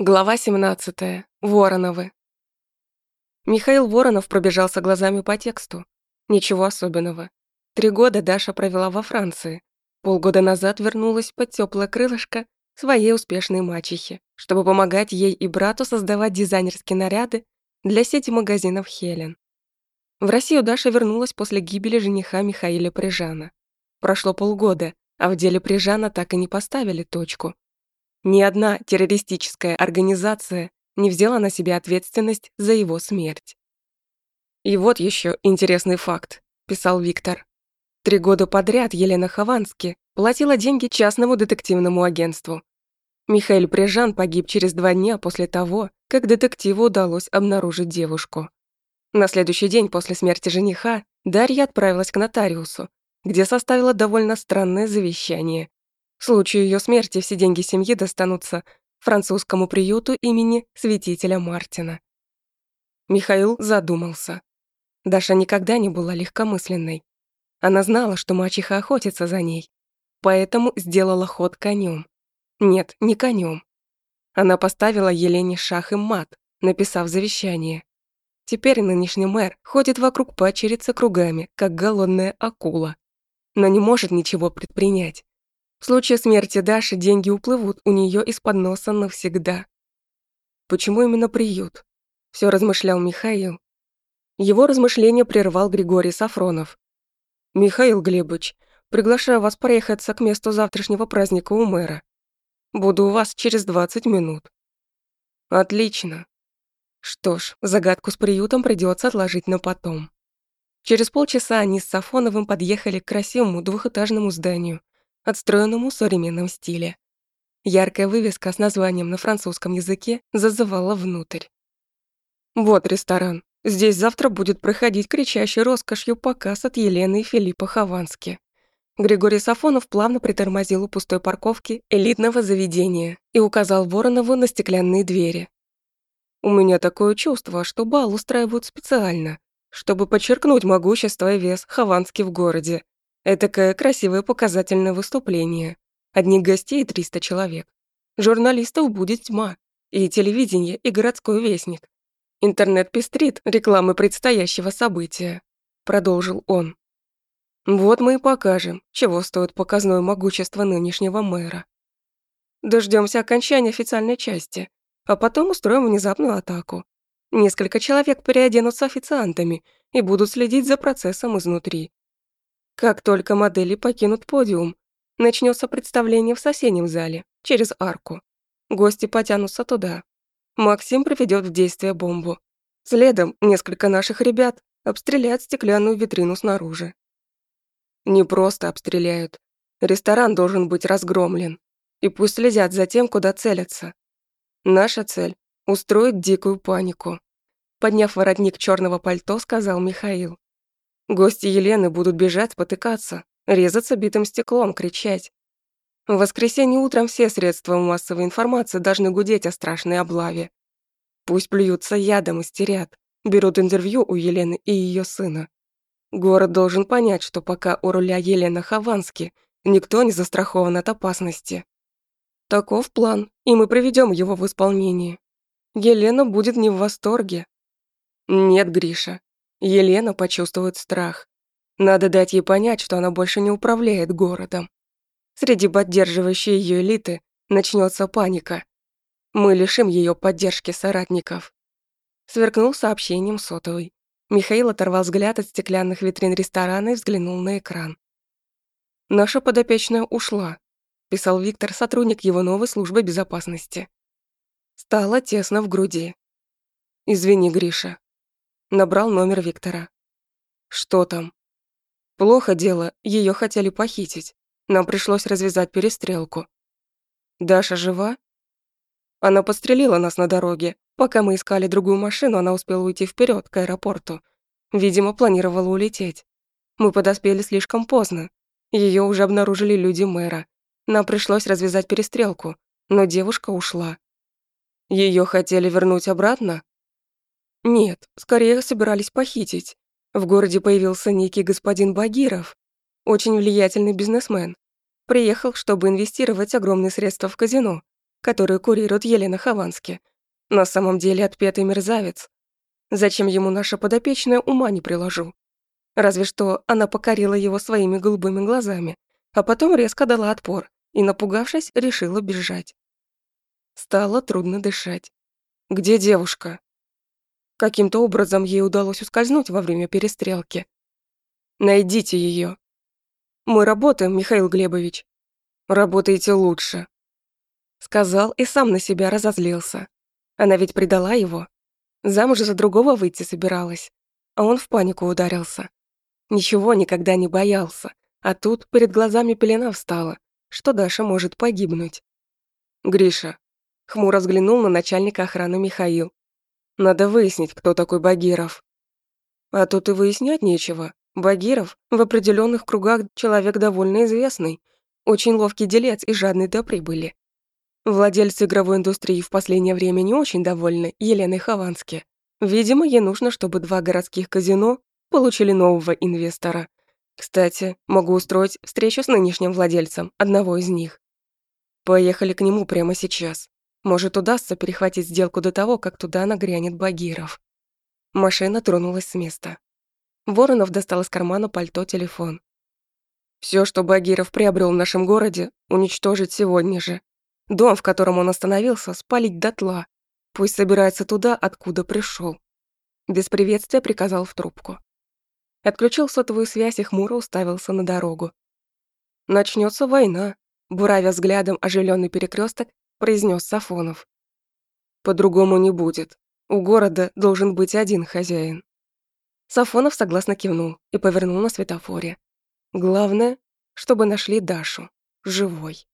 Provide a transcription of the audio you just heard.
Глава 17. Вороновы. Михаил Воронов пробежался глазами по тексту. Ничего особенного. Три года Даша провела во Франции. Полгода назад вернулась под теплое крылышко своей успешной мачехи, чтобы помогать ей и брату создавать дизайнерские наряды для сети магазинов «Хелен». В Россию Даша вернулась после гибели жениха Михаила Прижана. Прошло полгода, а в деле Прижана так и не поставили точку. Ни одна террористическая организация не взяла на себя ответственность за его смерть. «И вот еще интересный факт», – писал Виктор. Три года подряд Елена Ховански платила деньги частному детективному агентству. Михаил Прижан погиб через два дня после того, как детективу удалось обнаружить девушку. На следующий день после смерти жениха Дарья отправилась к нотариусу, где составила довольно странное завещание, в случае ее смерти все деньги семьи достанутся французскому приюту имени святителя Мартина. Михаил задумался. Даша никогда не была легкомысленной. Она знала, что мачеха охотится за ней, поэтому сделала ход конем. Нет, не конем. Она поставила Елене шах и мат, написав завещание. Теперь нынешний мэр ходит вокруг пачерицы кругами, как голодная акула, но не может ничего предпринять. В случае смерти Даши деньги уплывут у нее из-под носа навсегда. Почему именно приют? Все размышлял Михаил. Его размышления прервал Григорий Сафронов. «Михаил Глебович, приглашаю вас проехаться к месту завтрашнего праздника у мэра. Буду у вас через 20 минут». «Отлично». Что ж, загадку с приютом придется отложить на потом. Через полчаса они с Сафоновым подъехали к красивому двухэтажному зданию, отстроенному в современном стиле. Яркая вывеска с названием на французском языке зазывала внутрь. Вот ресторан. Здесь завтра будет проходить кричащий роскошью показ от Елены и Филиппа Ховански. Григорий Сафонов плавно притормозил у пустой парковки элитного заведения и указал Воронову на стеклянные двери. «У меня такое чувство, что бал устраивают специально, чтобы подчеркнуть могущество и вес Ховански в городе Этакое красивое показательное выступление. Одних гостей 300 человек. Журналистов будет тьма. И телевидение, и городской вестник. Интернет пестрит рекламы предстоящего события. Продолжил он. Вот мы и покажем, чего стоит показное могущество нынешнего мэра. Дождемся окончания официальной части, а потом устроим внезапную атаку. Несколько человек переоденутся официантами и будут следить за процессом изнутри. Как только модели покинут подиум, начнется представление в соседнем зале, через арку. Гости потянутся туда. Максим проведет в действие бомбу. Следом несколько наших ребят обстреляют стеклянную витрину снаружи. Не просто обстреляют. Ресторан должен быть разгромлен. И пусть следят за тем, куда целятся. Наша цель – устроить дикую панику. Подняв воротник черного пальто, сказал Михаил. Гости Елены будут бежать, спотыкаться, резаться битым стеклом, кричать. В воскресенье утром все средства массовой информации должны гудеть о страшной облаве. Пусть плюются ядом и стерят, берут интервью у Елены и ее сына. Город должен понять, что пока у руля Елена Ховански, никто не застрахован от опасности. Таков план, и мы приведем его в исполнение. Елена будет не в восторге. Нет, Гриша, Елена почувствует страх. Надо дать ей понять, что она больше не управляет городом. Среди поддерживающей ее элиты начнется паника. Мы лишим ее поддержки соратников. Сверкнул сообщением сотовый. Михаил оторвал взгляд от стеклянных витрин ресторана и взглянул на экран. «Наша подопечная ушла», – писал Виктор, сотрудник его новой службы безопасности. Стало тесно в груди. «Извини, Гриша, Набрал номер Виктора. Что там? Плохо дело, ее хотели похитить. Нам пришлось развязать перестрелку. Даша жива? Она подстрелила нас на дороге. Пока мы искали другую машину, она успела уйти вперед к аэропорту. Видимо, планировала улететь. Мы подоспели слишком поздно. Ее уже обнаружили люди мэра. Нам пришлось развязать перестрелку, но девушка ушла. Ее хотели вернуть обратно? Нет, скорее собирались похитить. В городе появился некий господин Багиров, очень влиятельный бизнесмен. Приехал, чтобы инвестировать огромные средства в казино. которую курирует Елена Ховански. На самом деле отпетый мерзавец. Зачем ему наша подопечная, ума не приложу. Разве что она покорила его своими голубыми глазами, а потом резко дала отпор и, напугавшись, решила бежать. Стало трудно дышать. Где девушка? Каким-то образом ей удалось ускользнуть во время перестрелки. Найдите ее. Мы работаем, Михаил Глебович. Работаете лучше. Сказал и сам на себя разозлился. Она ведь предала его. Замуж за другого выйти собиралась. А он в панику ударился. Ничего никогда не боялся. А тут перед глазами пелена встала, что Даша может погибнуть. Гриша. Хмуро взглянул на начальника охраны Михаил. Надо выяснить, кто такой Багиров. А тут и выяснять нечего. Багиров в определенных кругах человек довольно известный, очень ловкий делец и жадный до прибыли. Владельцы игровой индустрии в последнее время не очень довольны Еленой Ховански. Видимо, ей нужно, чтобы два городских казино получили нового инвестора. Кстати, могу устроить встречу с нынешним владельцем одного из них. Поехали к нему прямо сейчас. Может, удастся перехватить сделку до того, как туда нагрянет Багиров. Машина тронулась с места. Воронов достал из кармана пальто телефон. Все, что Багиров приобрел в нашем городе, уничтожить сегодня же. Дом, в котором он остановился, спалить дотла. Пусть собирается туда, откуда пришел. Без приветствия приказал в трубку. Отключил сотовую связь и хмуро уставился на дорогу. Начнется война, буравя взглядом оживленный перекресток, произнес Сафонов. По-другому не будет. У города должен быть один хозяин. Сафонов согласно кивнул и повернул на светофоре. Главное, чтобы нашли Дашу живой.